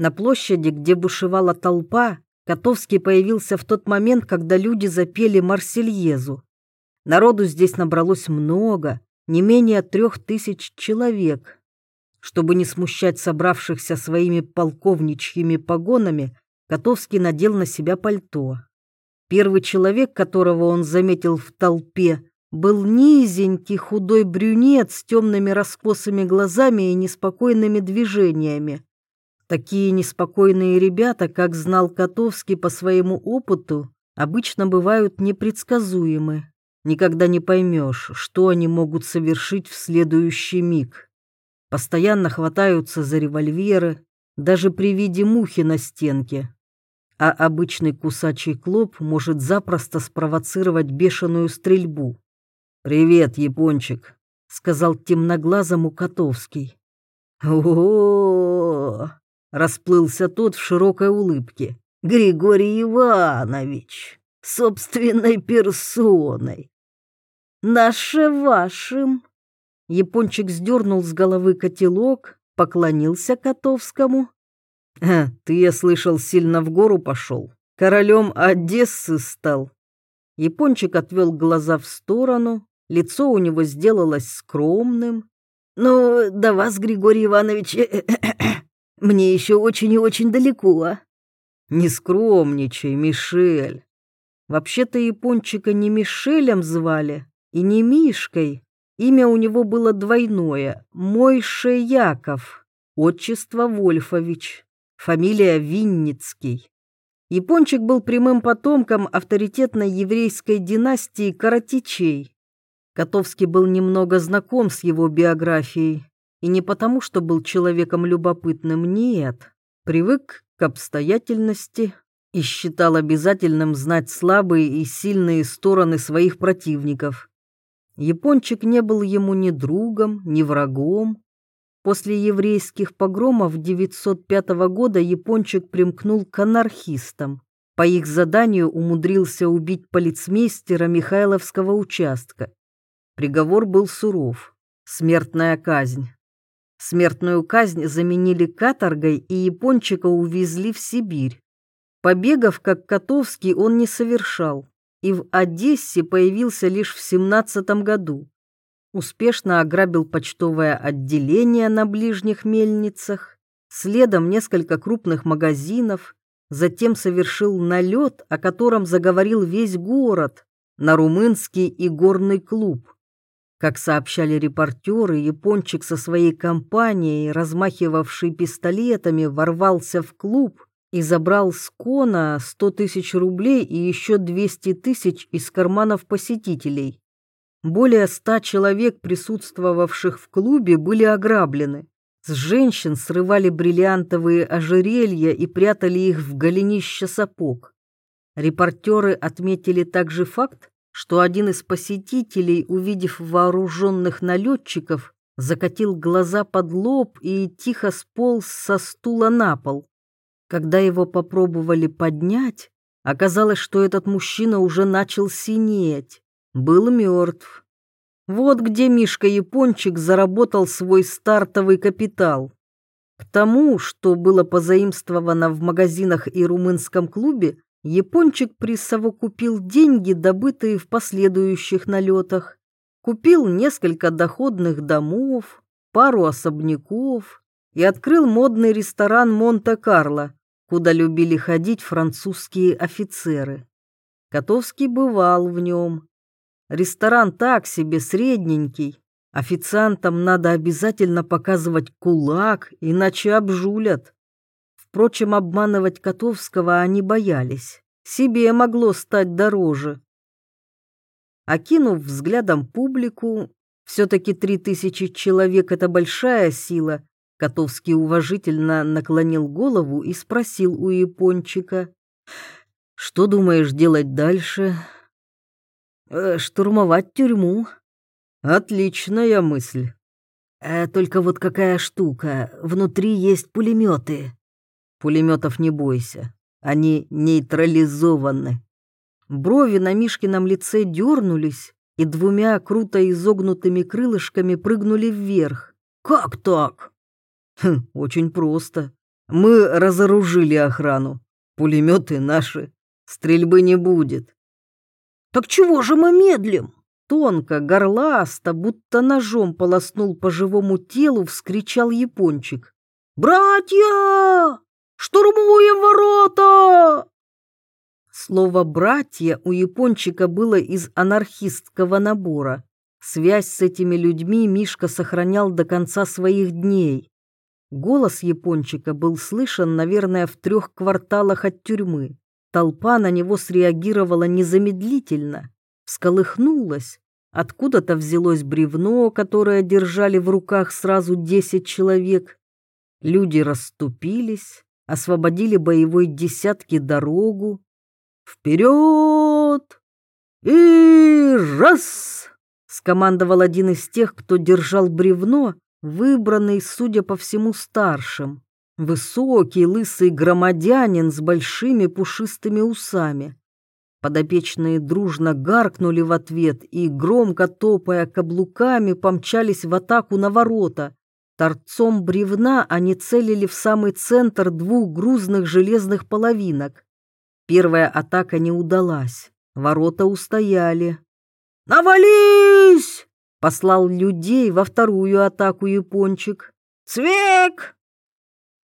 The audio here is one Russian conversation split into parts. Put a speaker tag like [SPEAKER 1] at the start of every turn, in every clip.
[SPEAKER 1] На площади, где бушевала толпа, Котовский появился в тот момент, когда люди запели Марсельезу. Народу здесь набралось много, не менее трех тысяч человек. Чтобы не смущать собравшихся своими полковничьими погонами, Котовский надел на себя пальто. Первый человек, которого он заметил в толпе, был низенький худой брюнет с темными раскосыми глазами и неспокойными движениями. Такие неспокойные ребята, как знал Котовский по своему опыту, обычно бывают непредсказуемы. Никогда не поймешь, что они могут совершить в следующий миг. Постоянно хватаются за револьверы, даже при виде мухи на стенке. А обычный кусачий клоп может запросто спровоцировать бешеную стрельбу. «Привет, япончик», — сказал темноглазому Котовский. о, расплылся тот в широкой улыбке. «Григорий Иванович, собственной персоной. Наше вашим. Япончик сдернул с головы котелок, поклонился Котовскому. «Э, «Ты, я слышал, сильно в гору пошел. Королем Одессы стал». Япончик отвел глаза в сторону, лицо у него сделалось скромным. «Ну, до вас, Григорий Иванович, мне еще очень и очень далеко». А». «Не скромничай, Мишель. Вообще-то Япончика не Мишелем звали, и не Мишкой. Имя у него было двойное – Мойше Яков, отчество Вольфович, фамилия Винницкий. Япончик был прямым потомком авторитетной еврейской династии Каратичей. Котовский был немного знаком с его биографией, и не потому, что был человеком любопытным, нет. Привык к обстоятельности, и считал обязательным знать слабые и сильные стороны своих противников. Япончик не был ему ни другом, ни врагом. После еврейских погромов 905 года Япончик примкнул к анархистам. По их заданию умудрился убить полицмейстера Михайловского участка. Приговор был суров. Смертная казнь. Смертную казнь заменили каторгой, и Япончика увезли в Сибирь. Побегов, как Котовский, он не совершал и в Одессе появился лишь в семнадцатом году. Успешно ограбил почтовое отделение на ближних мельницах, следом несколько крупных магазинов, затем совершил налет, о котором заговорил весь город, на румынский и горный клуб. Как сообщали репортеры, япончик со своей компанией, размахивавший пистолетами, ворвался в клуб и забрал с Кона 100 тысяч рублей и еще 200 тысяч из карманов посетителей. Более ста человек, присутствовавших в клубе, были ограблены. С женщин срывали бриллиантовые ожерелья и прятали их в голенище сапог. Репортеры отметили также факт, что один из посетителей, увидев вооруженных налетчиков, закатил глаза под лоб и тихо сполз со стула на пол. Когда его попробовали поднять, оказалось, что этот мужчина уже начал синеть, был мертв. Вот где Мишка-япончик заработал свой стартовый капитал. К тому, что было позаимствовано в магазинах и румынском клубе, япончик присовокупил деньги, добытые в последующих налетах. Купил несколько доходных домов, пару особняков и открыл модный ресторан Монте-Карло, куда любили ходить французские офицеры. Котовский бывал в нем. Ресторан так себе средненький. Официантам надо обязательно показывать кулак, иначе обжулят. Впрочем, обманывать Котовского они боялись. Себе могло стать дороже. Окинув взглядом публику, все-таки три тысячи человек — это большая сила, Котовский уважительно наклонил голову и спросил у япончика, «Что думаешь делать дальше?» «Э, «Штурмовать тюрьму». «Отличная мысль». Э, «Только вот какая штука, внутри есть пулеметы». «Пулеметов не бойся, они нейтрализованы». Брови на Мишкином лице дернулись и двумя круто изогнутыми крылышками прыгнули вверх. «Как так?» Хм, очень просто. Мы разоружили охрану. Пулеметы наши. Стрельбы не будет. Так чего же мы медлим? Тонко, горласто, будто ножом полоснул по живому телу, вскричал япончик. «Братья! Штурмуем ворота!» Слово «братья» у япончика было из анархистского набора. Связь с этими людьми Мишка сохранял до конца своих дней. Голос япончика был слышен, наверное, в трех кварталах от тюрьмы. Толпа на него среагировала незамедлительно, всколыхнулась. Откуда-то взялось бревно, которое держали в руках сразу десять человек. Люди расступились, освободили боевой десятки дорогу. «Вперед!» «И раз!» — скомандовал один из тех, кто держал бревно, выбранный, судя по всему, старшим. Высокий, лысый громадянин с большими пушистыми усами. Подопечные дружно гаркнули в ответ и, громко топая каблуками, помчались в атаку на ворота. Торцом бревна они целили в самый центр двух грузных железных половинок. Первая атака не удалась, ворота устояли. «Навались!» — послал людей во вторую атаку япончик. «Цвек!»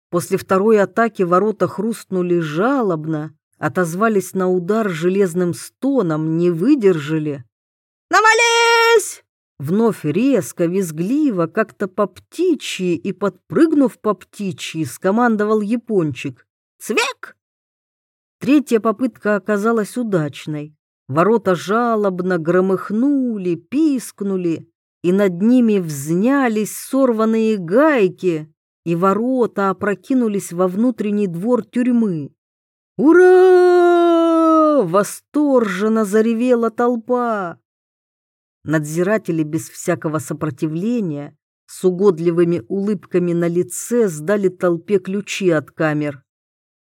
[SPEAKER 1] После второй атаки ворота хрустнули жалобно, отозвались на удар железным стоном, не выдержали. «Навались!» Вновь резко, визгливо, как-то по птичьи и, подпрыгнув по птичьи, скомандовал япончик. «Цвек!» Третья попытка оказалась удачной. Ворота жалобно громыхнули, пискнули, и над ними взнялись сорванные гайки, и ворота опрокинулись во внутренний двор тюрьмы. «Ура!» — восторженно заревела толпа. Надзиратели без всякого сопротивления, с угодливыми улыбками на лице, сдали толпе ключи от камер.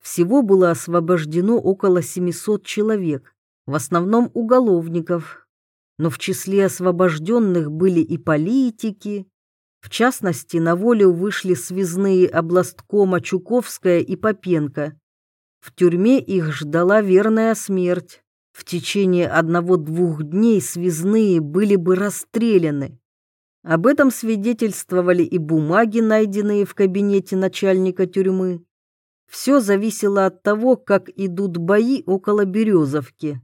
[SPEAKER 1] Всего было освобождено около 700 человек, в основном уголовников, но в числе освобожденных были и политики, в частности, на волю вышли связные областкома Чуковская и Попенко. В тюрьме их ждала верная смерть. В течение одного-двух дней связные были бы расстреляны. Об этом свидетельствовали и бумаги, найденные в кабинете начальника тюрьмы. Все зависело от того, как идут бои около Березовки.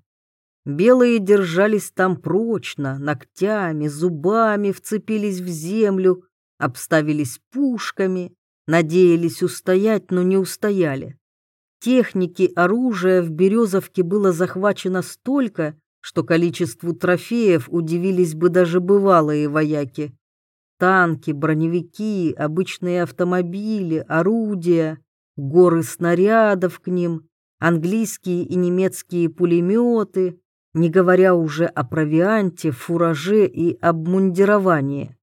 [SPEAKER 1] Белые держались там прочно, ногтями, зубами вцепились в землю, обставились пушками, надеялись устоять, но не устояли. Техники оружия в Березовке было захвачено столько, что количеству трофеев удивились бы даже бывалые вояки. Танки, броневики, обычные автомобили, орудия, горы снарядов к ним, английские и немецкие пулеметы, не говоря уже о провианте, фураже и обмундировании.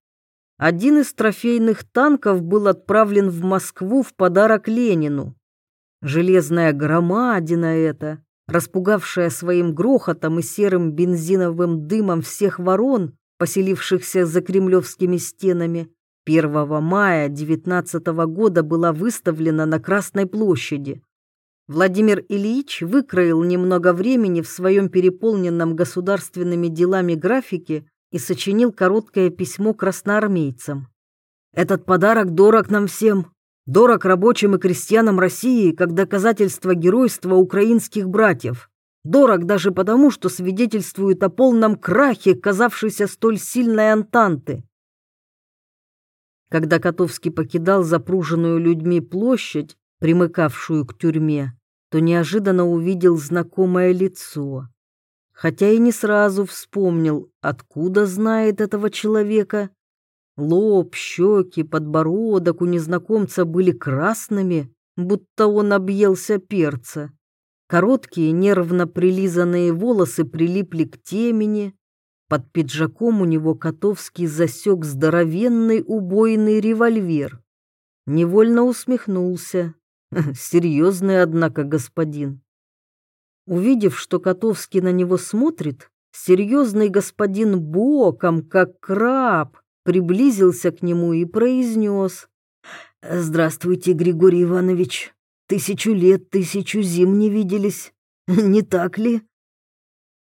[SPEAKER 1] Один из трофейных танков был отправлен в Москву в подарок Ленину. Железная громадина эта, распугавшая своим грохотом и серым бензиновым дымом всех ворон, поселившихся за кремлевскими стенами, 1 мая 19 года была выставлена на Красной площади. Владимир Ильич выкроил немного времени в своем переполненном государственными делами графике и сочинил короткое письмо красноармейцам. «Этот подарок дорог нам всем, дорог рабочим и крестьянам России как доказательство геройства украинских братьев, дорог даже потому, что свидетельствует о полном крахе казавшейся столь сильной Антанты». Когда Котовский покидал запруженную людьми площадь, примыкавшую к тюрьме, то неожиданно увидел знакомое лицо хотя и не сразу вспомнил, откуда знает этого человека. Лоб, щеки, подбородок у незнакомца были красными, будто он объелся перца. Короткие, нервно прилизанные волосы прилипли к темени. Под пиджаком у него Котовский засек здоровенный убойный револьвер. Невольно усмехнулся. Серьезный, однако, господин. Увидев, что Котовский на него смотрит, серьезный господин боком, как краб, приблизился к нему и произнес. Здравствуйте, Григорий Иванович. Тысячу лет, тысячу зим не виделись. Не так ли?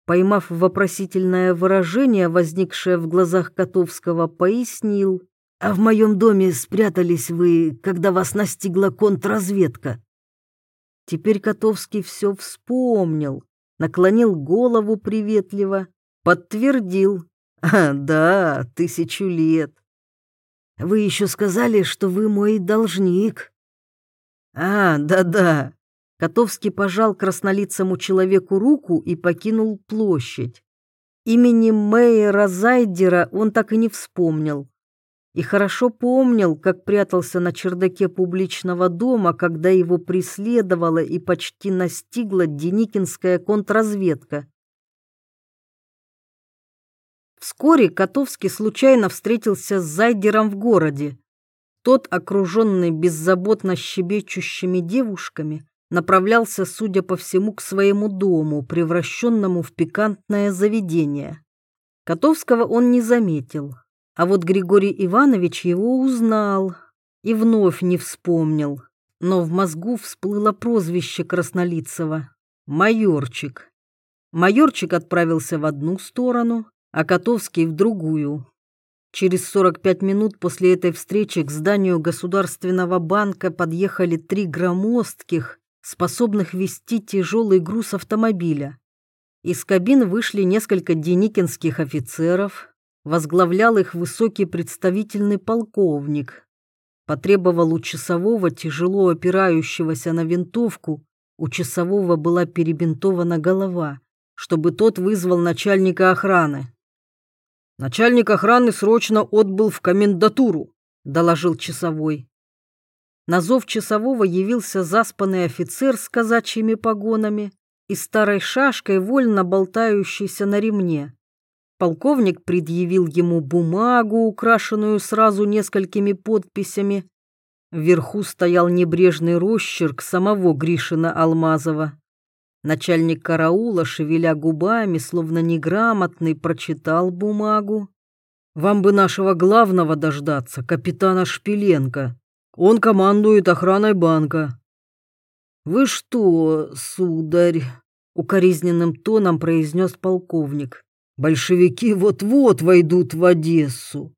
[SPEAKER 1] Поймав вопросительное выражение, возникшее в глазах Котовского, пояснил. «А в моем доме спрятались вы, когда вас настигла контрразведка». Теперь Котовский все вспомнил, наклонил голову приветливо, подтвердил. «А, да, тысячу лет. Вы еще сказали, что вы мой должник». «А, да-да, Котовский пожал краснолицому человеку руку и покинул площадь. Имени Мэйра Зайдера он так и не вспомнил. И хорошо помнил, как прятался на чердаке публичного дома, когда его преследовала и почти настигла Деникинская контрразведка. Вскоре Котовский случайно встретился с Зайдером в городе. Тот, окруженный беззаботно щебечущими девушками, направлялся, судя по всему, к своему дому, превращенному в пикантное заведение. Котовского он не заметил, а вот Григорий Иванович его узнал и вновь не вспомнил, но в мозгу всплыло прозвище Краснолицего — майорчик. Майорчик отправился в одну сторону, а Котовский — в другую. Через 45 минут после этой встречи к зданию Государственного банка подъехали три громоздких, способных вести тяжелый груз автомобиля. Из кабин вышли несколько деникинских офицеров, возглавлял их высокий представительный полковник. Потребовал у часового, тяжело опирающегося на винтовку, у часового была перебинтована голова, чтобы тот вызвал начальника охраны. «Начальник охраны срочно отбыл в комендатуру», — доложил часовой. На зов часового явился заспанный офицер с казачьими погонами и старой шашкой, вольно болтающейся на ремне. Полковник предъявил ему бумагу, украшенную сразу несколькими подписями. Вверху стоял небрежный росчерк самого Гришина Алмазова. Начальник караула, шевеля губами, словно неграмотный, прочитал бумагу. «Вам бы нашего главного дождаться, капитана Шпиленко», он командует охраной банка». «Вы что, сударь?» — укоризненным тоном произнес полковник. «Большевики вот-вот войдут в Одессу.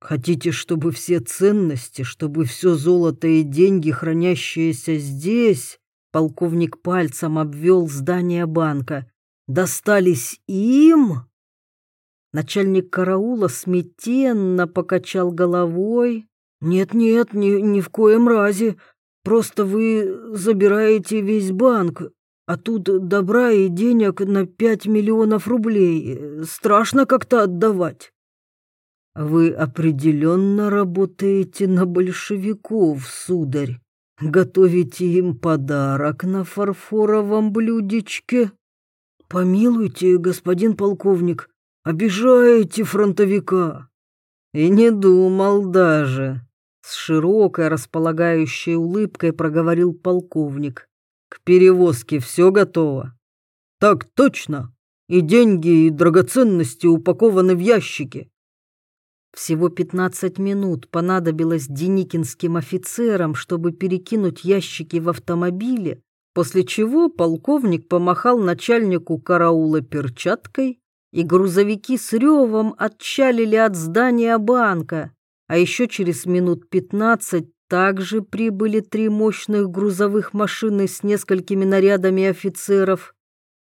[SPEAKER 1] Хотите, чтобы все ценности, чтобы все золото и деньги, хранящиеся здесь...» Полковник пальцем обвел здание банка. «Достались им?» Начальник караула смятенно покачал головой, «Нет-нет, ни, ни в коем разе. Просто вы забираете весь банк, а тут добра и денег на пять миллионов рублей. Страшно как-то отдавать». «Вы определенно работаете на большевиков, сударь. Готовите им подарок на фарфоровом блюдечке?» «Помилуйте, господин полковник, обижаете фронтовика». «И не думал даже», с широкой располагающей улыбкой проговорил полковник. К перевозке все готово. Так точно. И деньги, и драгоценности упакованы в ящики. Всего пятнадцать минут понадобилось деникинским офицерам, чтобы перекинуть ящики в автомобиле, после чего полковник помахал начальнику караула перчаткой, и грузовики с ревом отчалили от здания банка. А еще через минут пятнадцать также прибыли три мощных грузовых машины с несколькими нарядами офицеров,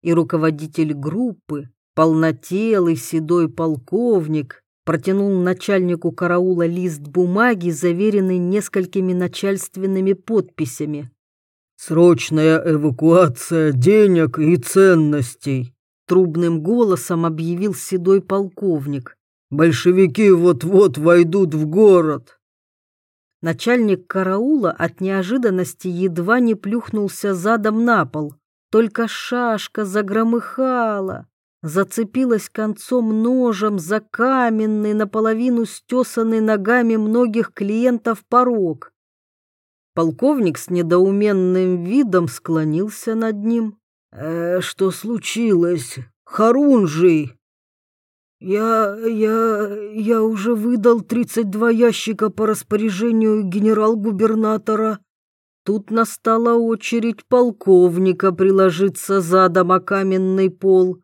[SPEAKER 1] и руководитель группы, полнотелый седой полковник, протянул начальнику караула лист бумаги, заверенный несколькими начальственными подписями. «Срочная эвакуация денег и ценностей», — трубным голосом объявил седой полковник. Большевики вот-вот войдут в город. Начальник караула от неожиданности едва не плюхнулся задом на пол. Только шашка загромыхала, зацепилась концом ножем за каменный, наполовину стесанный ногами многих клиентов порог. Полковник с недоуменным видом склонился над ним. «Э, «Что случилось? Харунжий!» «Я... я... я уже выдал 32 ящика по распоряжению генерал-губернатора». Тут настала очередь полковника приложиться задом о каменный пол.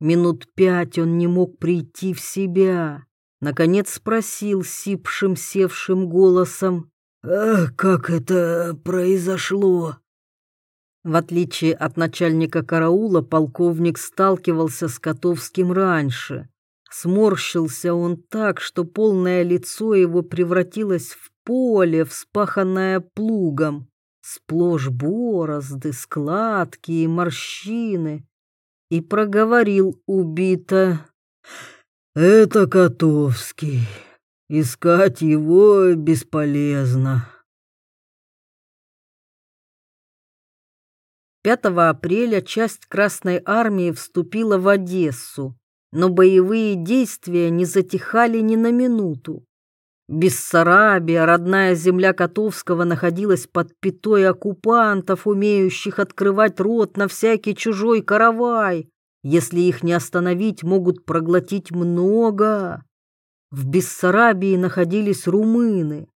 [SPEAKER 1] Минут пять он не мог прийти в себя. Наконец спросил сипшим, севшим голосом. «Ах, как это произошло?» В отличие от начальника караула, полковник сталкивался с Котовским раньше. Сморщился он так, что полное лицо его превратилось в поле, вспаханное плугом. Сплошь борозды, складки и морщины. И проговорил убито. «Это Котовский. Искать его бесполезно». 5 апреля часть Красной Армии вступила в Одессу, но боевые действия не затихали ни на минуту. Бессарабия, родная земля Котовского, находилась под пятой оккупантов, умеющих открывать рот на всякий чужой каравай. Если их не остановить, могут проглотить много. В Бессарабии находились румыны.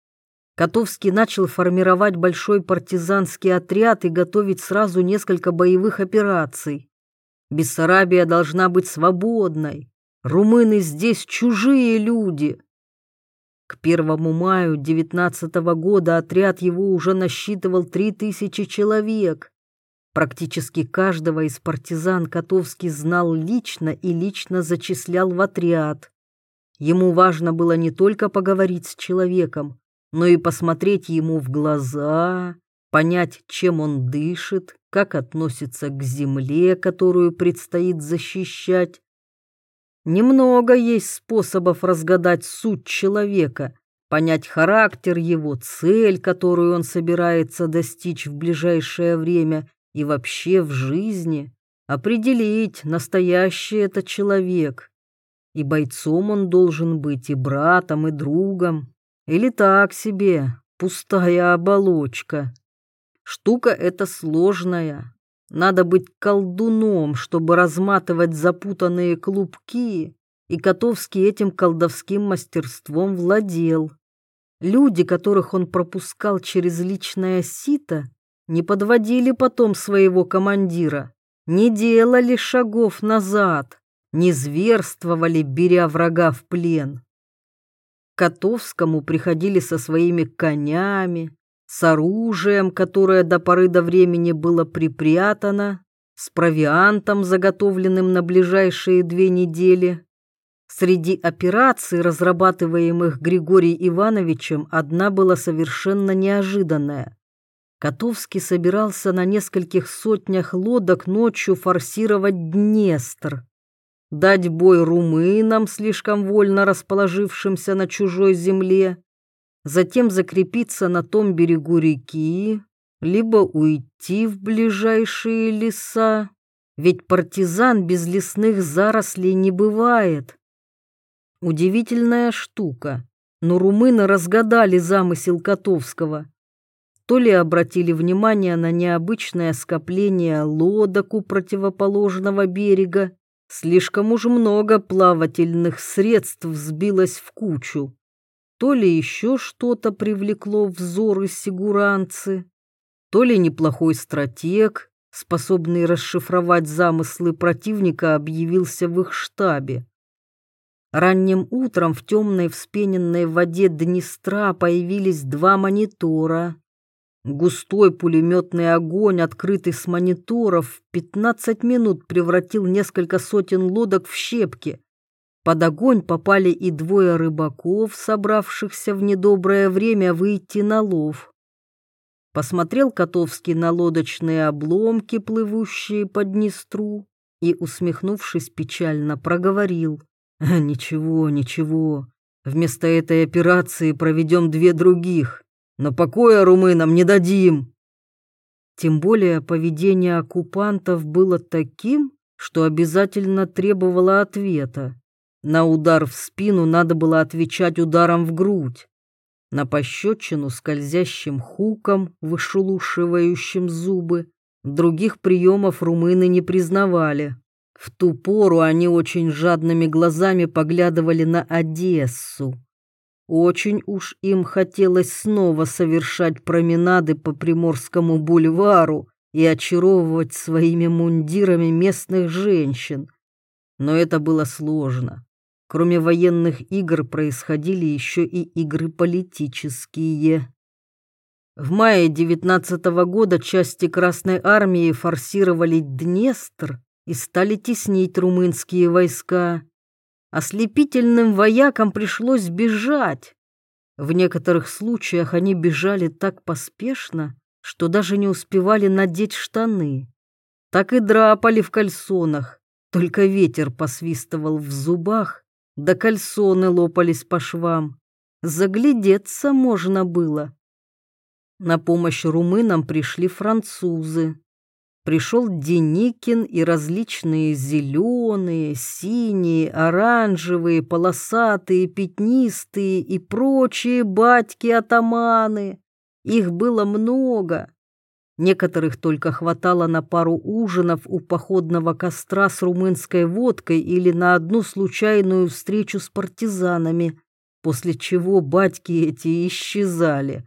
[SPEAKER 1] Котовский начал формировать большой партизанский отряд и готовить сразу несколько боевых операций. Бессарабия должна быть свободной. Румыны здесь чужие люди. К 1 мая 19 года отряд его уже насчитывал 3000 человек. Практически каждого из партизан Котовский знал лично и лично зачислял в отряд. Ему важно было не только поговорить с человеком, но и посмотреть ему в глаза, понять, чем он дышит, как относится к земле, которую предстоит защищать. Немного есть способов разгадать суть человека, понять характер его, цель, которую он собирается достичь в ближайшее время, и вообще в жизни определить, настоящий это человек. И бойцом он должен быть, и братом, и другом, или так себе, pустая оболочка. Штука эта сложная. Надо быть колдуном, чтобы разматывать запутанные клубки, и Котовский этим колдовским мастерством владел. Люди, которых он пропускал через личное сито, не подводили потом своего командира, не делали шагов назад, не зверствовали, беря врага в плен. К Котовскому приходили со своими конями, с оружием, которое до поры до времени было припрятано, с провиантом, заготовленным на ближайшие две недели. Среди операций, разрабатываемых Григорием Ивановичем, одна была совершенно неожиданная. Котовский собирался на нескольких сотнях лодок ночью форсировать Днестр, дать бой румынам, слишком вольно расположившимся на чужой земле, затем закрепиться на том берегу реки, либо уйти в ближайшие леса, ведь партизан без лесных зарослей не бывает. Удивительная штука, но румыны разгадали замысел Котовского. То ли обратили внимание на необычное скопление лодок у противоположного берега, слишком уж много плавательных средств сбилось в кучу, то ли еще что-то привлекло взоры сигуранцы, то ли неплохой стратег, способный расшифровать замыслы противника, объявился в их штабе. Ранним утром в темной вспененной воде Днестра появились два монитора, Густой пулеметный огонь, открытый с мониторов, в 15 минут превратил несколько сотен лодок в щепки. Под огонь попали и двое рыбаков, собравшихся в недоброе время выйти на лов. Посмотрел Котовский на лодочные обломки, плывущие по Днестру, и, усмехнувшись печально, проговорил. «Ничего, ничего. Вместо этой операции проведем две других но покоя румынам не дадим. Тем более поведение оккупантов было таким, что обязательно требовало ответа. На удар в спину надо было отвечать ударом в грудь. На пощечину скользящим хуком, вышелушивающим зубы, других приемов румыны не признавали. В ту пору они очень жадными глазами поглядывали на Одессу. Очень уж им хотелось снова совершать променады по Приморскому бульвару и очаровывать своими мундирами местных женщин. Но это было сложно. Кроме военных игр происходили еще и игры политические. В мае 19 -го года части Красной Армии форсировали Днестр и стали теснить румынские войска. Ослепительным воякам пришлось бежать. В некоторых случаях они бежали так поспешно, что даже не успевали надеть штаны. Так и драпали в кальсонах, только ветер посвистывал в зубах, да кальсоны лопались по швам. Заглядеться можно было. На помощь румынам пришли французы. Пришел Деникин и различные зеленые, синие, оранжевые, полосатые, пятнистые и прочие батьки-атаманы. Их было много. Некоторых только хватало на пару ужинов у походного костра с румынской водкой или на одну случайную встречу с партизанами, после чего батьки эти исчезали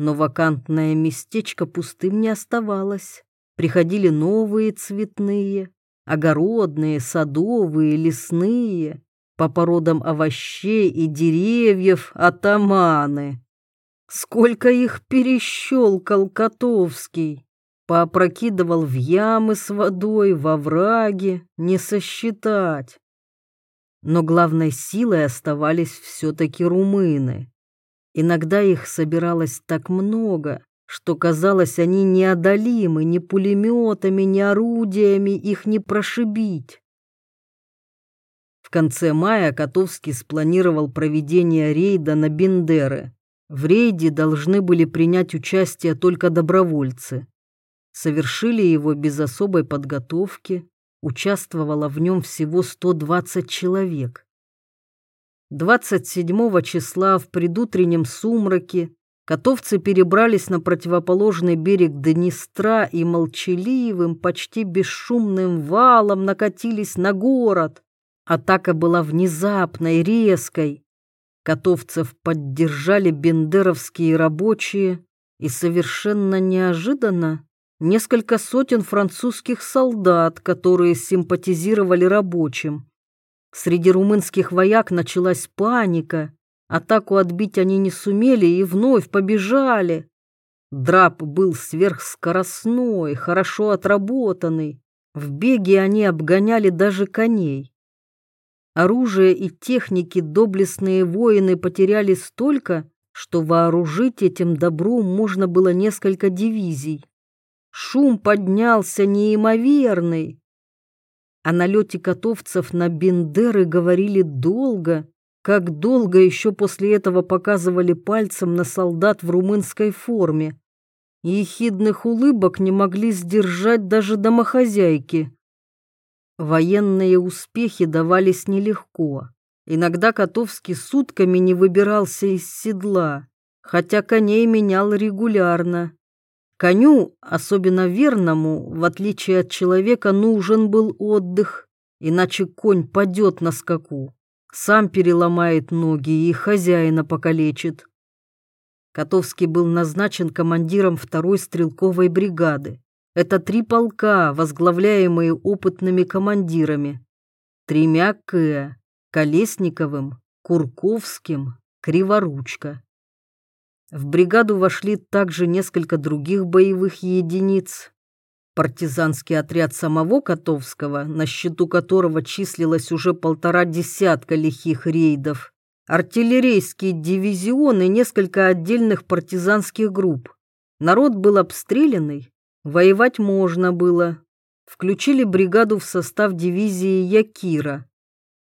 [SPEAKER 1] но вакантное местечко пустым не оставалось. Приходили новые цветные, огородные, садовые, лесные, по породам овощей и деревьев атаманы. Сколько их перещелкал Котовский, поопрокидывал в ямы с водой, во враге, не сосчитать. Но главной силой оставались все-таки румыны. Иногда их собиралось так много, что казалось, они неодолимы, ни пулеметами, ни орудиями их не прошибить. В конце мая Котовский спланировал проведение рейда на Бендеры. В рейде должны были принять участие только добровольцы. Совершили его без особой подготовки, участвовало в нем всего 120 человек. 27 числа в предутреннем сумраке котовцы перебрались на противоположный берег Днестра и молчаливым, почти бесшумным валом накатились на город. Атака была внезапной, резкой. Котовцев поддержали бендеровские рабочие, и совершенно неожиданно несколько сотен французских солдат, которые симпатизировали рабочим. Среди румынских вояк началась паника. Атаку отбить они не сумели и вновь побежали. Драп был сверхскоростной, хорошо отработанный. В беге они обгоняли даже коней. Оружие и техники доблестные воины потеряли столько, что вооружить этим добром можно было несколько дивизий. Шум поднялся неимоверный. О налете котовцев на Бендеры говорили долго, как долго еще после этого показывали пальцем на солдат в румынской форме. Ехидных улыбок не могли сдержать даже домохозяйки. Военные успехи давались нелегко. Иногда Котовский сутками не выбирался из седла, хотя коней менял регулярно. Коню, особенно верному, в отличие от человека, нужен был отдых, иначе конь падет на скаку, сам переломает ноги и хозяина покалечит. Котовский был назначен командиром второй стрелковой бригады. Это три полка, возглавляемые опытными командирами. Тремя К, Колесниковым, Курковским, Криворучка. В бригаду вошли также несколько других боевых единиц. Партизанский отряд самого Котовского, на счету которого числилось уже полтора десятка лихих рейдов, артиллерийский дивизион и несколько отдельных партизанских групп. Народ был обстрелянный, воевать можно было. Включили бригаду в состав дивизии Якира.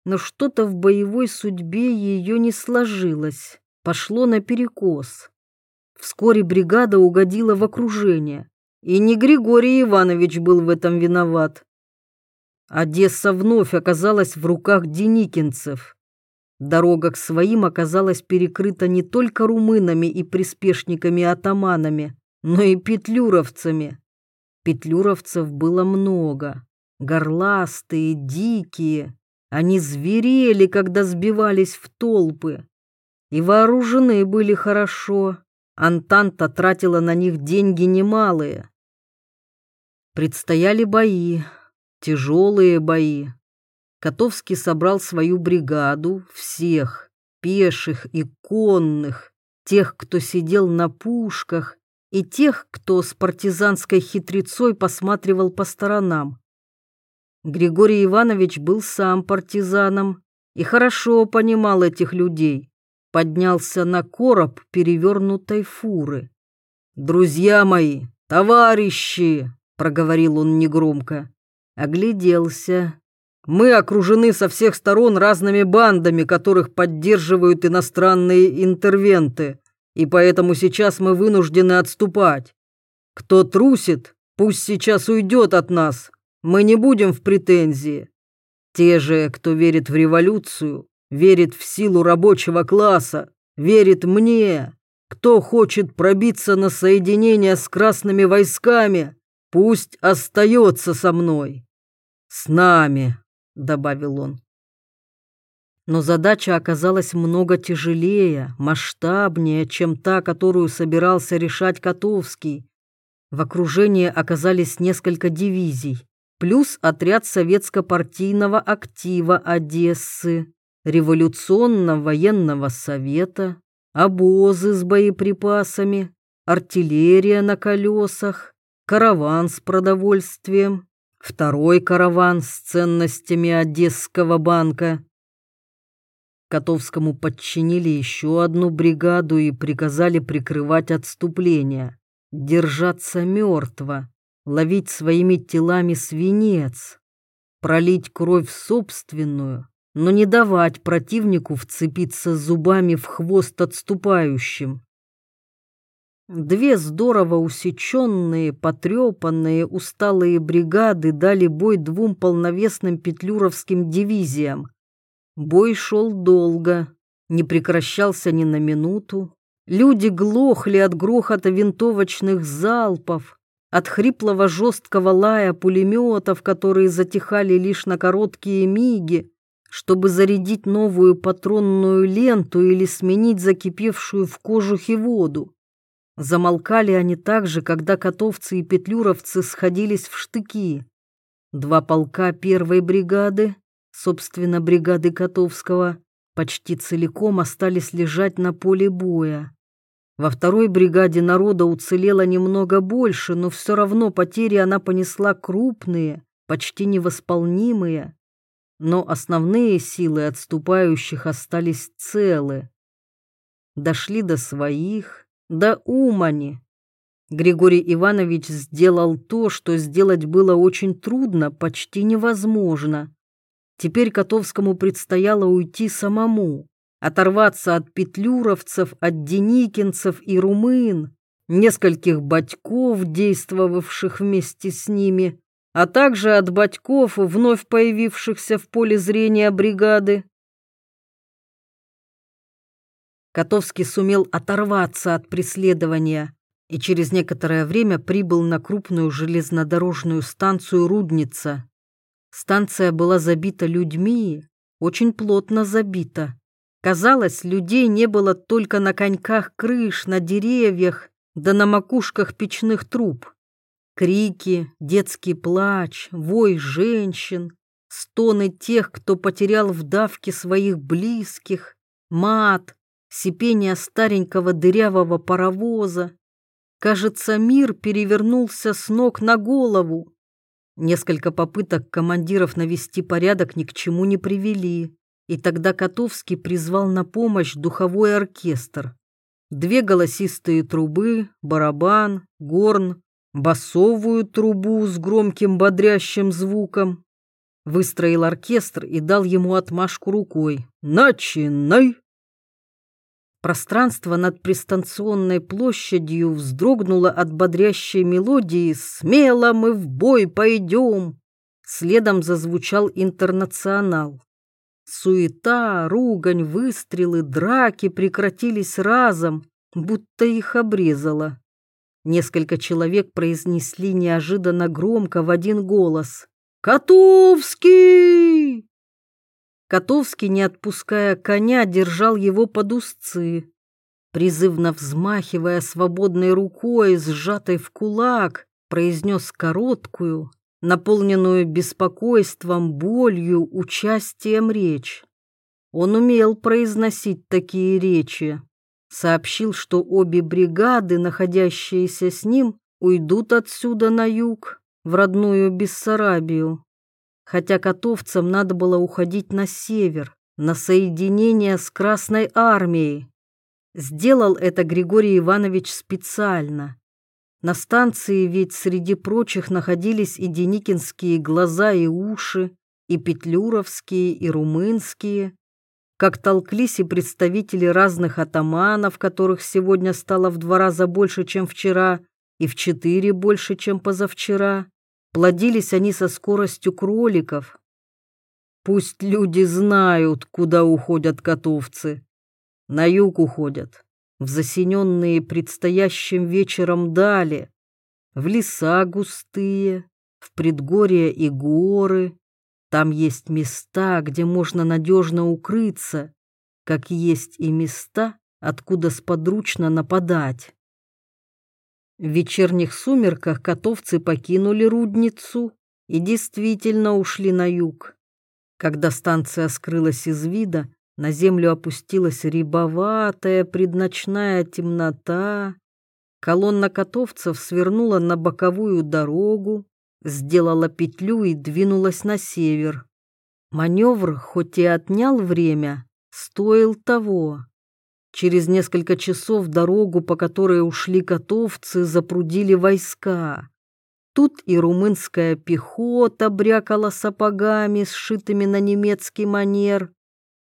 [SPEAKER 1] Но что-то в боевой судьбе ее не сложилось, пошло наперекос. Вскоре бригада угодила в окружение, и не Григорий Иванович был в этом виноват. Одесса вновь оказалась в руках деникинцев. Дорога к своим оказалась перекрыта не только румынами и приспешниками-атаманами, но и петлюровцами. Петлюровцев было много. горластые, дикие. Они зверели, когда сбивались в толпы. И вооружены были хорошо. Антанта тратила на них деньги немалые. Предстояли бои, тяжелые бои. Котовский собрал свою бригаду, всех, пеших и конных, тех, кто сидел на пушках, и тех, кто с партизанской хитрецой посматривал по сторонам. Григорий Иванович был сам партизаном и хорошо понимал этих людей. Поднялся на короб перевернутой фуры. «Друзья мои, товарищи!» — проговорил он негромко. Огляделся. «Мы окружены со всех сторон разными бандами, которых поддерживают иностранные интервенты, и поэтому сейчас мы вынуждены отступать. Кто трусит, пусть сейчас уйдет от нас, мы не будем в претензии. Те же, кто верит в революцию, верит в силу рабочего класса, верит мне, кто хочет пробиться на соединение с красными войсками, Пусть остается со мной. С нами, добавил он. Но задача оказалась много тяжелее, масштабнее, чем та, которую собирался решать Котовский. В окружении оказались несколько дивизий, плюс отряд советско-партийного актива Одессы, революционно-военного совета, обозы с боеприпасами, артиллерия на колесах, караван с продовольствием, второй караван с ценностями Одесского банка. Котовскому подчинили еще одну бригаду и приказали прикрывать отступление, держаться мертво, ловить своими телами свинец, пролить кровь собственную, но не давать противнику вцепиться зубами в хвост отступающим. Две здорово усеченные, потрепанные, усталые бригады дали бой двум полновесным петлюровским дивизиям. Бой шел долго, не прекращался ни на минуту. Люди глохли от грохота винтовочных залпов, от хриплого жесткого лая пулеметов, которые затихали лишь на короткие миги, чтобы зарядить новую патронную ленту или сменить закипевшую в кожухе воду. Замолкали они также, когда котовцы и петлюровцы сходились в штыки. Два полка первой бригады, собственно, бригады Котовского, почти целиком остались лежать на поле боя. Во второй бригаде народа уцелело немного больше, но все равно потери она понесла крупные, почти невосполнимые. Но основные силы отступающих остались целы. Дошли до своих, да Умани. Григорий Иванович сделал то, что сделать было очень трудно, почти невозможно. Теперь Котовскому предстояло уйти самому, оторваться от петлюровцев, от деникинцев и румын, нескольких батьков, действовавших вместе с ними, а также от батьков, вновь появившихся в поле зрения бригады. Котовский сумел оторваться от преследования и через некоторое время прибыл на крупную железнодорожную станцию Рудница. Станция была забита людьми, очень плотно забита. Казалось, людей не было только на коньках крыш, на деревьях, да на макушках печных труб. Крики, детский плач, вой женщин, стоны тех, кто потерял в давке своих близких, мат, сипение старенького дырявого паровоза. Кажется, мир перевернулся с ног на голову. Несколько попыток командиров навести порядок ни к чему не привели, и тогда Котовский призвал на помощь духовой оркестр. Две голосистые трубы, барабан, горн, басовую трубу с громким бодрящим звуком. Выстроил оркестр и дал ему отмашку рукой. «Начинай!» Пространство над пристанционной площадью вздрогнуло от бодрящей мелодии «Смело мы в бой пойдем!». Следом зазвучал интернационал. Суета, ругань, выстрелы, драки прекратились разом, будто их обрезало. Несколько человек произнесли неожиданно громко в один голос Котовский!» Котовский, не отпуская коня, держал его под узцы. Призывно взмахивая свободной рукой, сжатой в кулак, произнес короткую, наполненную беспокойством, болью, участием речь. Он умел произносить такие речи. Сообщил, что обе бригады, находящиеся с ним, уйдут отсюда на юг, в родную Бессарабию. Хотя котовцам надо было уходить на север, на соединение с Красной армией. Сделал это Григорий Иванович специально. На станции ведь среди прочих находились и деникинские глаза и уши, и петлюровские, и румынские, как толклись и представители разных атаманов, которых сегодня стало в два раза больше, чем вчера, и в четыре больше, чем позавчера. Плодились они со скоростью кроликов. Пусть люди знают, куда уходят котовцы. На юг уходят, в засиненные предстоящим вечером дали, в леса густые, в предгорья и горы, там есть места, где можно надежно укрыться, как есть и места, откуда сподручно нападать. В вечерних сумерках котовцы покинули рудницу и действительно ушли на юг. Когда станция скрылась из вида, на землю опустилась рябоватая предночная темнота. Колонна котовцев свернула на боковую дорогу, сделала петлю и двинулась на север. Маневр, хоть и отнял время, стоил того. Через несколько часов дорогу, по которой ушли котовцы, запрудили войска. Тут и румынская пехота брякала сапогами, сшитыми на немецкий манер,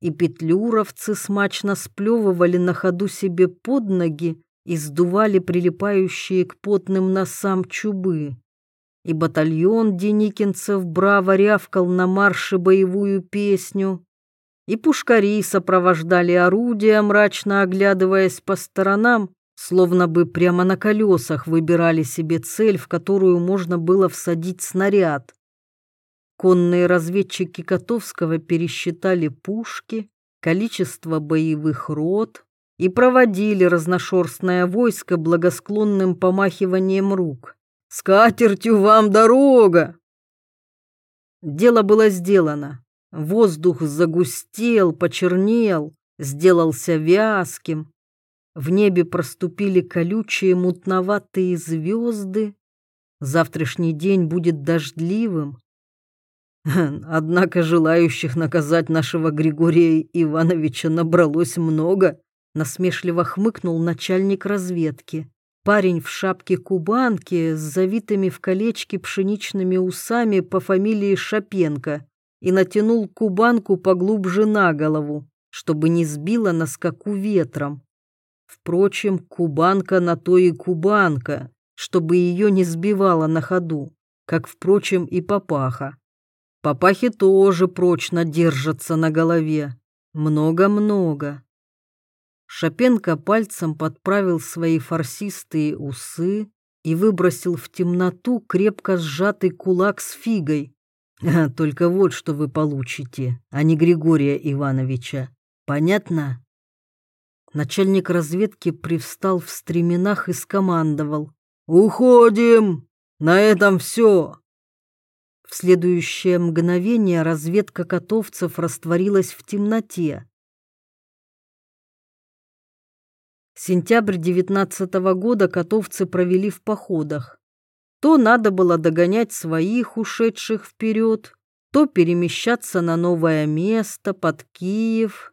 [SPEAKER 1] и петлюровцы смачно сплевывали на ходу себе под ноги и сдували прилипающие к потным носам чубы и батальон деникинцев браво рявкал на марше боевую песню, и пушкари сопровождали орудия, мрачно оглядываясь по сторонам, словно бы прямо на колесах выбирали себе цель, в которую можно было всадить снаряд. Конные разведчики Котовского пересчитали пушки, количество боевых рот и проводили разношерстное войско благосклонным помахиванием рук. С катертью вам дорога!» Дело было сделано. Воздух загустел, почернел, сделался вязким. В небе проступили колючие мутноватые звезды. Завтрашний день будет дождливым. Однако желающих наказать нашего Григория Ивановича набралось много, насмешливо хмыкнул начальник разведки. Парень в шапке кубанки с завитыми в колечки пшеничными усами по фамилии Шапенко и натянул кубанку поглубже на голову, чтобы не сбила на скаку ветром. Впрочем, кубанка на то и кубанка, чтобы ее не сбивала на ходу, как, впрочем, и папаха. Папахи тоже прочно держатся на голове. Много-много. Шапенко пальцем подправил свои фарсистые усы и выбросил в темноту крепко сжатый кулак с фигой. «Только вот что вы получите, а не Григория Ивановича. Понятно?» Начальник разведки привстал в стременах и скомандовал. «Уходим! На этом все!» В следующее мгновение разведка котовцев растворилась в темноте, Сентябрь девятнадцатого года котовцы провели в походах. То надо было догонять своих, ушедших вперед, то перемещаться на новое место под Киев.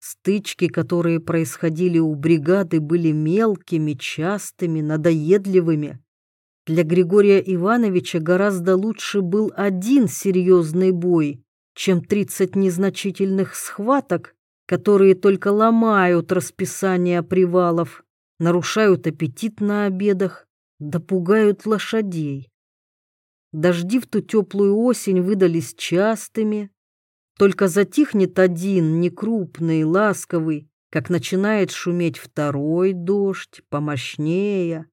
[SPEAKER 1] Стычки, которые происходили у бригады, были мелкими, частыми, надоедливыми. Для Григория Ивановича гораздо лучше был один серьезный бой, чем тридцать незначительных схваток, которые только ломают расписание привалов, нарушают аппетит на обедах, допугают лошадей. Дожди в ту теплую осень выдались частыми, только затихнет один, некрупный, ласковый, как начинает шуметь второй дождь, помощнее.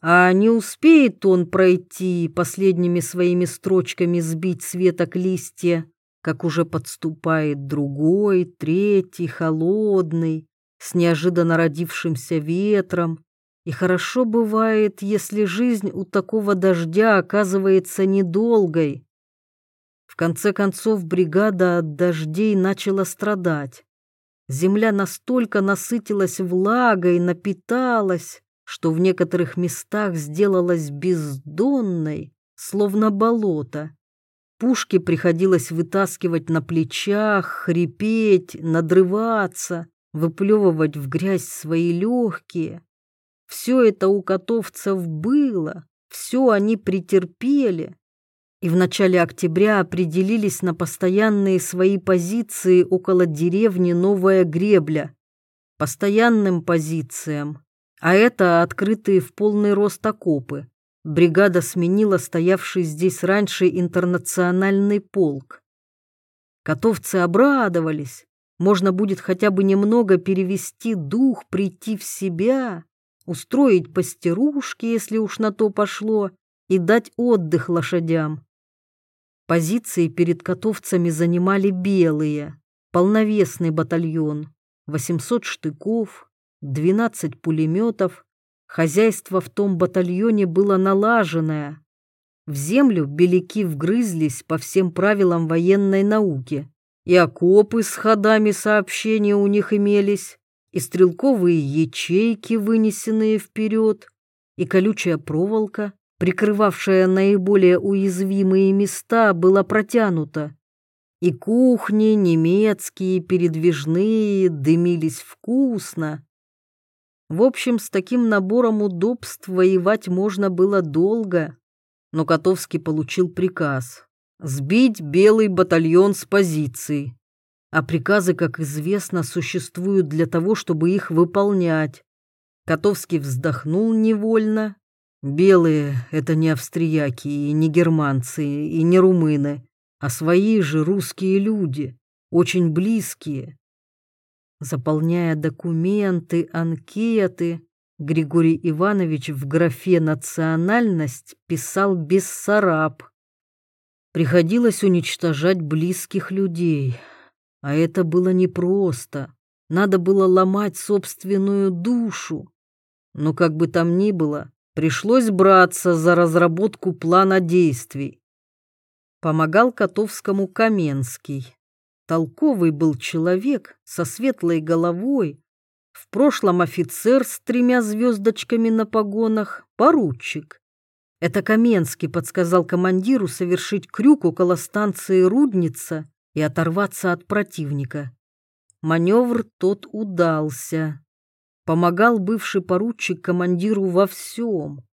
[SPEAKER 1] А не успеет он пройти последними своими строчками сбить с листья, как уже подступает другой, третий, холодный, с неожиданно родившимся ветром. И хорошо бывает, если жизнь у такого дождя оказывается недолгой. В конце концов бригада от дождей начала страдать. Земля настолько насытилась влагой, напиталась, что в некоторых местах сделалась бездонной, словно болото. Пушки приходилось вытаскивать на плечах, хрипеть, надрываться, выплевывать в грязь свои легкие. Все это у котовцев было, все они претерпели, и в начале октября определились на постоянные свои позиции около деревни Новая Гребля. Постоянным позициям, а это открытые в полный рост окопы. Бригада сменила стоявший здесь раньше интернациональный полк. Котовцы обрадовались. Можно будет хотя бы немного перевести дух, прийти в себя, устроить постирушки, если уж на то пошло, и дать отдых лошадям. Позиции перед котовцами занимали белые, полновесный батальон, 800 штыков, 12 пулеметов. Хозяйство в том батальоне было налаженное. В землю беляки вгрызлись по всем правилам военной науки. И окопы с ходами сообщения у них имелись, и стрелковые ячейки, вынесенные вперед, и колючая проволока, прикрывавшая наиболее уязвимые места, была протянута. И кухни немецкие, передвижные, дымились вкусно. В общем, с таким набором удобств воевать можно было долго. Но Котовский получил приказ сбить белый батальон с позиций. А приказы, как известно, существуют для того, чтобы их выполнять. Котовский вздохнул невольно Белые — это не австрияки и не германцы и не румыны, а свои же русские люди, очень близкие. Заполняя документы, анкеты, Григорий Иванович в графе «национальность» писал «бессараб». Приходилось уничтожать близких людей, а это было непросто. Надо было ломать собственную душу. Но как бы там ни было, пришлось браться за разработку плана действий. Помогал Котовскому Каменский. Толковый был человек со светлой головой, в прошлом офицер с тремя звездочками на погонах, поручик. Это Каменский подсказал командиру совершить крюк около станции Рудница и оторваться от противника. Маневр тот удался помогал бывший поручик командиру во всем.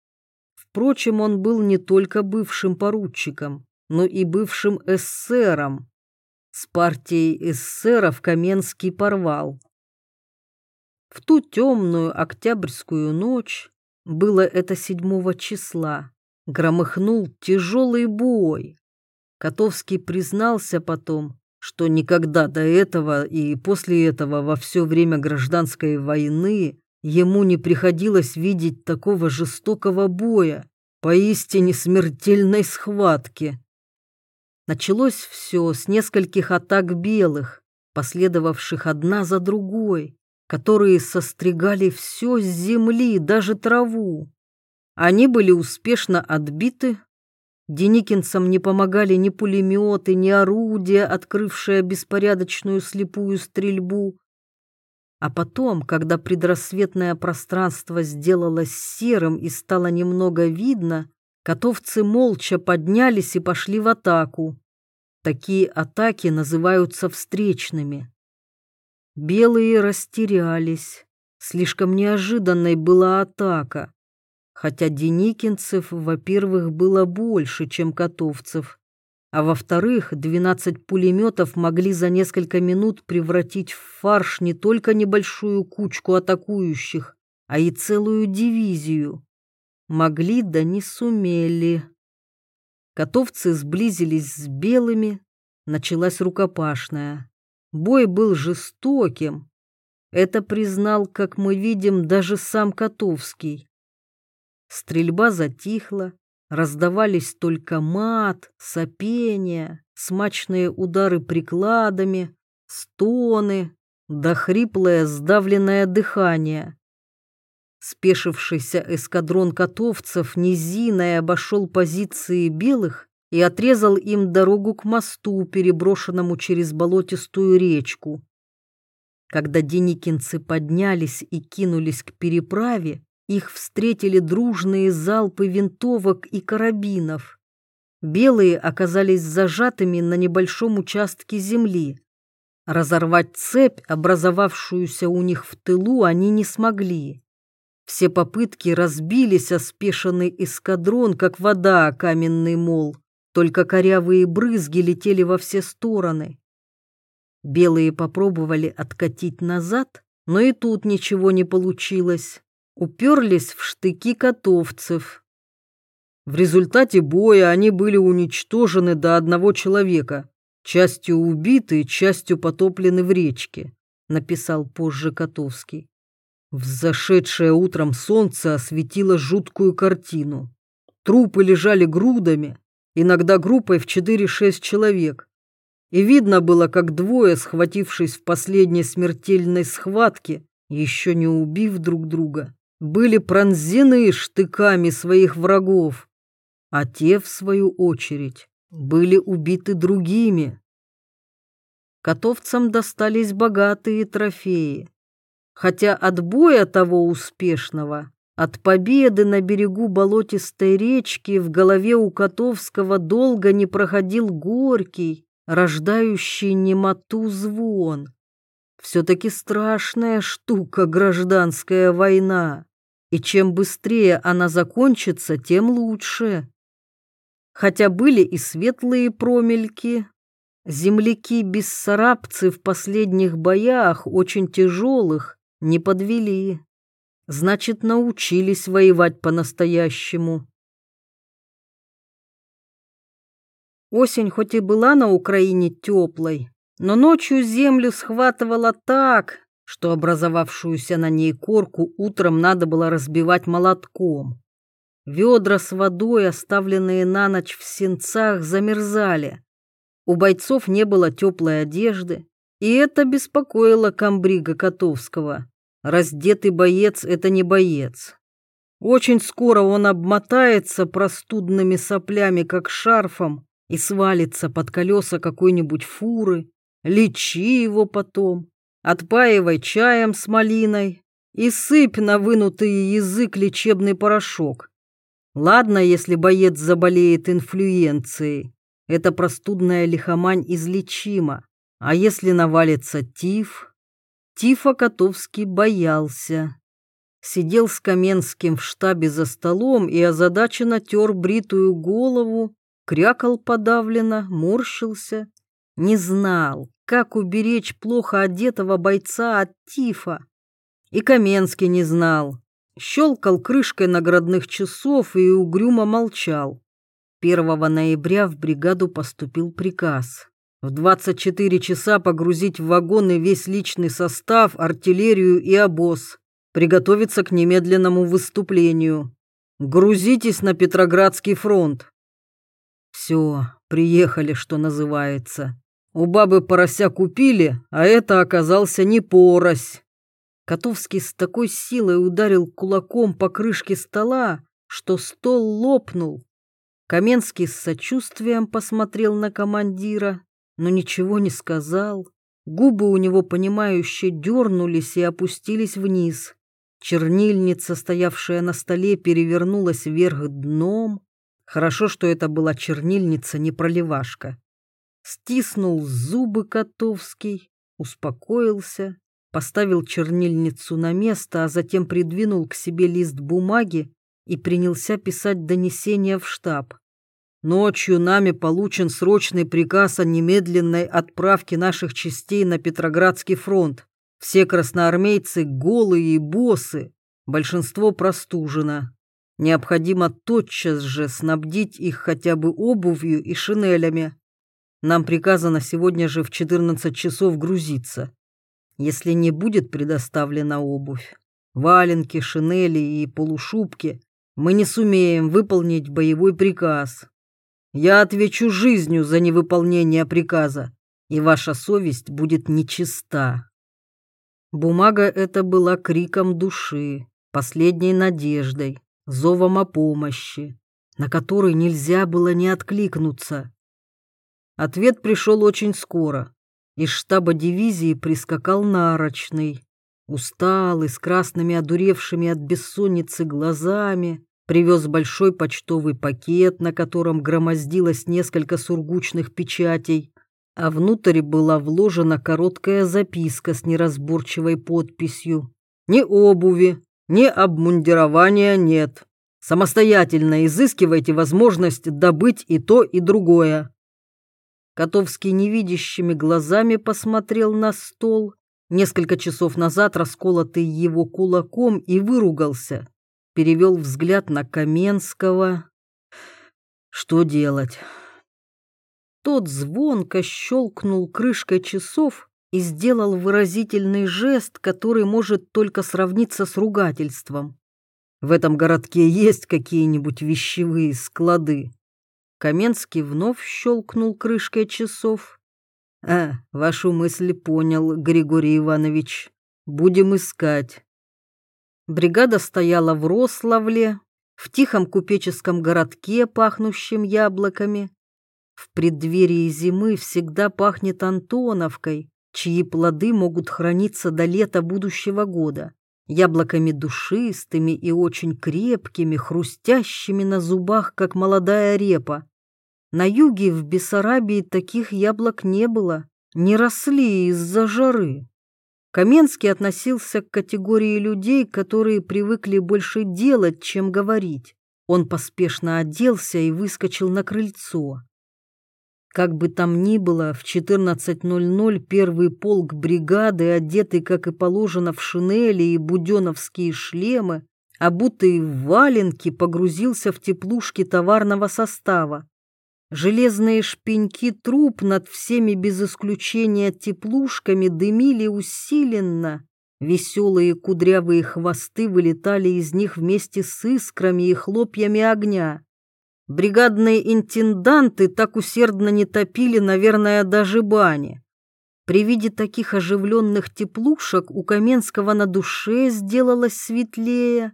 [SPEAKER 1] Впрочем, он был не только бывшим поручиком, но и бывшим эсером. С партией эсеров Каменский порвал. В ту темную октябрьскую ночь, было это седьмого числа, громыхнул тяжелый бой. Котовский признался потом, что никогда до этого и после этого во все время гражданской войны ему не приходилось видеть такого жестокого боя, поистине смертельной схватки. Началось все с нескольких атак белых, последовавших одна за другой, которые состригали все с земли, даже траву. Они были успешно отбиты, Деникинцам не помогали ни пулеметы, ни орудия, открывшие беспорядочную слепую стрельбу. А потом, когда предрассветное пространство сделалось серым и стало немного видно, котовцы молча поднялись и пошли в атаку. Такие атаки называются встречными. Белые растерялись. Слишком неожиданной была атака хотя деникинцев, во-первых, было больше, чем котовцев, а во-вторых, 12 пулеметов могли за несколько минут превратить в фарш не только небольшую кучку атакующих, а и целую дивизию. Могли, да не сумели. Котовцы сблизились с белыми, началась рукопашная. Бой был жестоким. Это признал, как мы видим, даже сам Котовский. Стрельба затихла, раздавались только мат, сопение, смачные удары прикладами, стоны, да хриплое сдавленное дыхание. Спешившийся эскадрон котовцев низиной обошел позиции белых и отрезал им дорогу к мосту, переброшенному через болотистую речку. Когда деникинцы поднялись и кинулись к переправе, их встретили дружные залпы винтовок и карабинов. Белые оказались зажатыми на небольшом участке земли. Разорвать цепь, образовавшуюся у них в тылу, они не смогли. Все попытки разбились о спешенный эскадрон, как вода о каменный мол. Только корявые брызги летели во все стороны. Белые попробовали откатить назад, но и тут ничего не получилось. Уперлись в штыки котовцев. В результате боя они были уничтожены до одного человека, частью убиты, частью потоплены в речке, написал позже Котовский. Взошедшее утром солнце осветило жуткую картину. Трупы лежали грудами, иногда группой в 4-6 человек. И видно было, как двое, схватившись в последней смертельной схватке, еще не убив друг друга, были пронзены штыками своих врагов, а те, в свою очередь, были убиты другими. Котовцам достались богатые трофеи. Хотя от боя того успешного, от победы на берегу болотистой речки в голове у Котовского долго не проходил горький, рождающий немоту звон. Все-таки страшная штука гражданская война, и чем быстрее она закончится, тем лучше. Хотя были и светлые промельки. Земляки-бессарабцы в последних боях, очень тяжелых, не подвели. Значит, научились воевать по-настоящему. Осень хоть и была на Украине теплой, но ночью землю схватывала так, что образовавшуюся на ней корку утром надо было разбивать молотком. Ведра с водой, оставленные на ночь в сенцах, замерзали. У бойцов не было теплой одежды, и это беспокоило комбрига Котовского. Раздетый боец — это не боец. Очень скоро он обмотается простудными соплями, как шарфом, и свалится под колеса какой-нибудь фуры. Лечи его потом, отпаивай чаем с малиной и сыпь на вынутый язык лечебный порошок. Ладно, если боец заболеет инфлюенцией, это простудная лихомань излечима, а если навалится тиф? Тифа Котовский боялся. Сидел с Каменским в штабе за столом и озадаченно тер бритую голову, крякал подавленно, морщился. Не знал, как уберечь плохо одетого бойца от тифа. И Каменский не знал, щелкал крышкой наградных часов и угрюмо молчал. 1 ноября в бригаду поступил приказ. В 24 часа погрузить в вагоны весь личный состав, артиллерию и обоз. Приготовиться к немедленному выступлению. Грузитесь на Петроградский фронт. Все, приехали, что называется. У бабы порося купили, а это оказался не порось. Котовский с такой силой ударил кулаком по крышке стола, что стол лопнул. Каменский с сочувствием посмотрел на командира, но ничего не сказал. Губы у него, понимающе дернулись и опустились вниз. Чернильница, стоявшая на столе, перевернулась вверх дном. Хорошо, что это была чернильница, не проливашка. Стиснул зубы Котовский, успокоился поставил чернильницу на место, а затем придвинул к себе лист бумаги и принялся писать донесение в штаб. Ночью нами получен срочный приказ о немедленной отправке наших частей на Петроградский фронт. Все красноармейцы голые и босы, большинство простужено. Необходимо тотчас же снабдить их хотя бы обувью и шинелями. Нам приказано сегодня же в 14 часов грузиться если не будет предоставлена обувь. Валенки, шинели и полушубки мы не сумеем выполнить боевой приказ. Я отвечу жизнью за невыполнение приказа, и ваша совесть будет нечиста. Бумага эта была криком души, последней надеждой, зовом о помощи, на который нельзя было не откликнуться. Ответ пришел очень скоро. Из штаба дивизии прискакал нарочный, усталый, с красными одуревшими от бессонницы глазами, привез большой почтовый пакет, на котором громоздилось несколько сургучных печатей, а внутрь была вложена короткая записка с неразборчивой подписью. «Ни обуви, ни обмундирования нет. Самостоятельно изыскивайте возможность добыть и то, и другое». Котовский невидящими глазами посмотрел на стол, несколько часов назад расколотый его кулаком, и выругался. Перевел взгляд на Каменского. Что делать? Тот звонко щелкнул крышкой часов и сделал выразительный жест, который может только сравниться с ругательством. В этом городке есть какие-нибудь вещевые склады? Каменский вновь щелкнул крышкой часов. «А, вашу мысль понял, Григорий Иванович. Будем искать». Бригада стояла в Рославле, в тихом купеческом городке, пахнущем яблоками. В преддверии зимы всегда пахнет Антоновкой, чьи плоды могут храниться до лета будущего года, яблоками душистыми и очень крепкими, хрустящими на зубах, как молодая репа. На юге в Бессарабии таких яблок не было, не росли из-за жары. Каменский относился к категории людей, которые привыкли больше делать, чем говорить. Он поспешно оделся и выскочил на крыльцо. Как бы там ни было, в 14.00 первый полк бригады, одетый, как и положено, в шинели и буденовские шлемы, обутый в валенки, погрузился в теплушки товарного состава. Железные шпеньки труб над всеми без исключения теплушками дымили усиленно. Веселые кудрявые хвосты вылетали из них вместе с искрами и хлопьями огня. Бригадные интенданты так усердно не топили, наверное, даже бани. При виде таких оживленных теплушек у Каменского на душе сделалось светлее.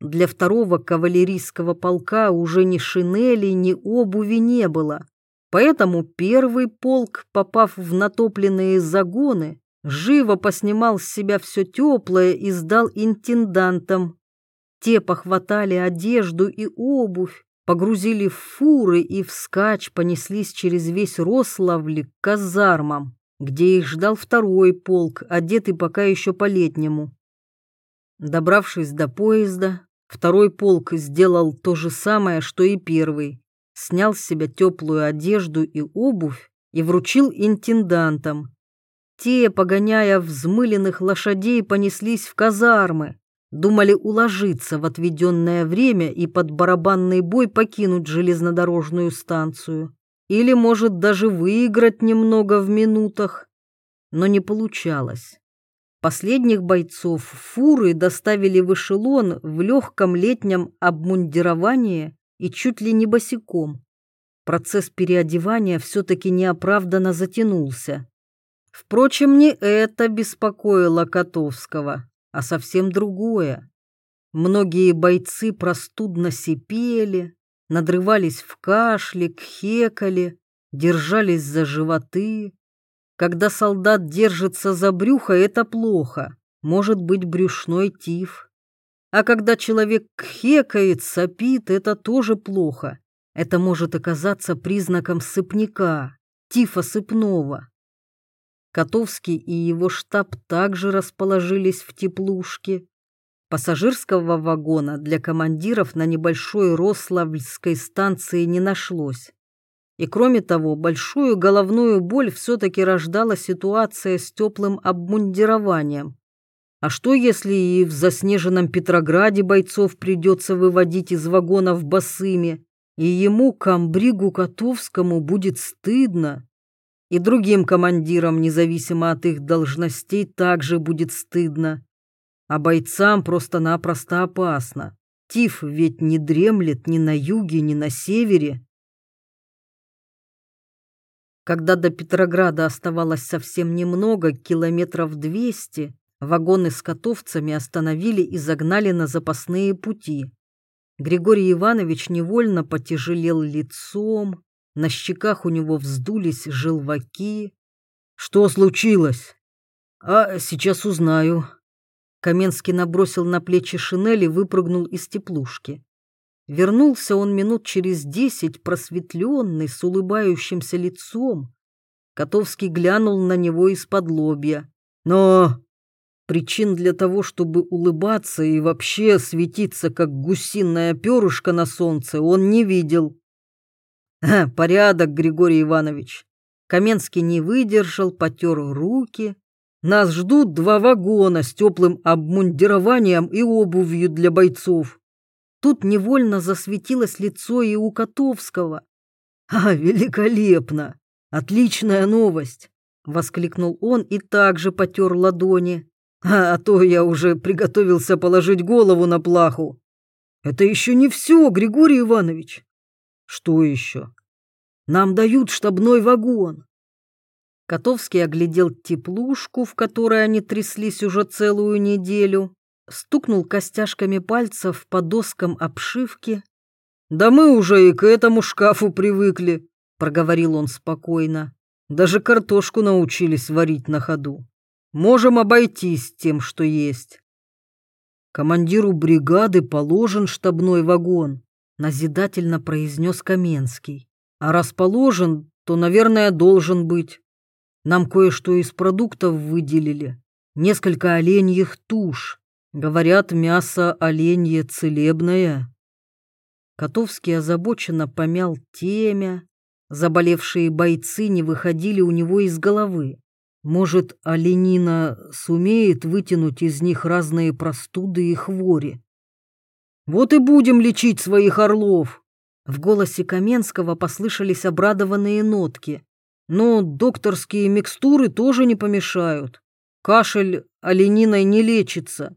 [SPEAKER 1] Для второго кавалерийского полка уже ни шинели, ни обуви не было. Поэтому первый полк, попав в натопленные загоны, живо поснимал с себя все теплое и сдал интендантам. Те похватали одежду и обувь, погрузили в фуры и вскачь понеслись через весь Рославль к казармам, где их ждал второй полк, одетый пока еще по-летнему. Добравшись до поезда, второй полк сделал то же самое, что и первый. Снял с себя теплую одежду и обувь и вручил интендантам. Те, погоняя взмыленных лошадей, понеслись в казармы, Думали уложиться в отведенное время и под барабанный бой покинуть железнодорожную станцию. Или, может, даже выиграть немного в минутах. Но не получалось. Последних бойцов фуры доставили в эшелон в легком летнем обмундировании и чуть ли не босиком. Процесс переодевания все-таки неоправданно затянулся. Впрочем, не это беспокоило Котовского а совсем другое. Многие бойцы простудно сипели, надрывались в кашле, кхекали, держались за животы. Когда солдат держится за брюхо, это плохо, может быть брюшной тиф. А когда человек кхекает, сопит, это тоже плохо. Это может оказаться признаком сыпняка, тифа сыпного. Котовский и его штаб также расположились в теплушке. Пассажирского вагона для командиров на небольшой Рославльской станции не нашлось. И кроме того, большую головную боль все-таки рождала ситуация с теплым обмундированием. А что, если и в заснеженном Петрограде бойцов придется выводить из вагонов босыми, и ему, комбригу Котовскому, будет стыдно? И другим командирам, независимо от их должностей, также будет стыдно. А бойцам просто-напросто опасно. Тиф ведь не дремлет ни на юге, ни на севере. Когда до Петрограда оставалось совсем немного, километров двести, вагоны с котовцами остановили и загнали на запасные пути. Григорий Иванович невольно потяжелел лицом, на щеках у него вздулись желваки. «Что случилось?» «А сейчас узнаю». Каменский набросил на плечи шинель и выпрыгнул из теплушки. Вернулся он минут через десять, просветленный, с улыбающимся лицом. Котовский глянул на него из-под лобья. «Но Причин для того, чтобы улыбаться и вообще светиться, как гусиная перышко на солнце, он не видел. «Порядок, Григорий Иванович». Каменский не выдержал, потер руки. «Нас ждут два вагона с теплым обмундированием и обувью для бойцов». Тут невольно засветилось лицо и у Котовского. «А, великолепно! Отличная новость!» — воскликнул он и также потер ладони. А, а то я уже приготовился положить голову на плаху. Это еще не все, Григорий Иванович. Что еще? Нам дают штабной вагон. Котовский оглядел теплушку, в которой они тряслись уже целую неделю, стукнул костяшками пальцев по доскам обшивки. «Да мы уже и к этому шкафу привыкли», — проговорил он спокойно. «Даже картошку научились варить на ходу. Можем обойтись тем, что есть. Командиру бригады положен штабной вагон, назидательно произнес Каменский. А раз положен, то, наверное, должен быть. Нам кое-что из продуктов выделили. Несколько оленьих туш. Говорят, мясо оленье целебное. Котовский озабоченно помял темя. Заболевшие бойцы не выходили у него из головы. Может, оленина сумеет вытянуть из них разные простуды и хвори. Вот и будем лечить своих орлов. В голосе Каменского послышались обрадованные нотки. Но докторские микстуры тоже не помешают. Кашель олениной не лечится.